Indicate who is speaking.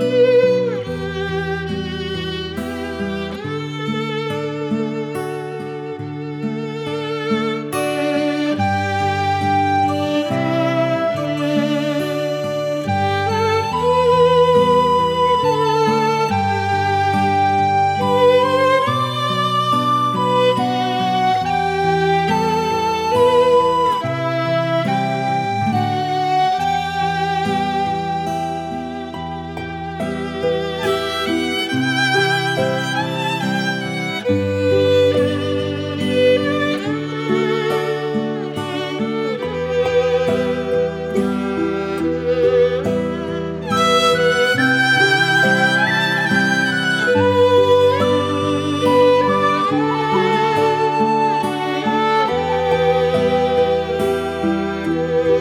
Speaker 1: Música Thank you.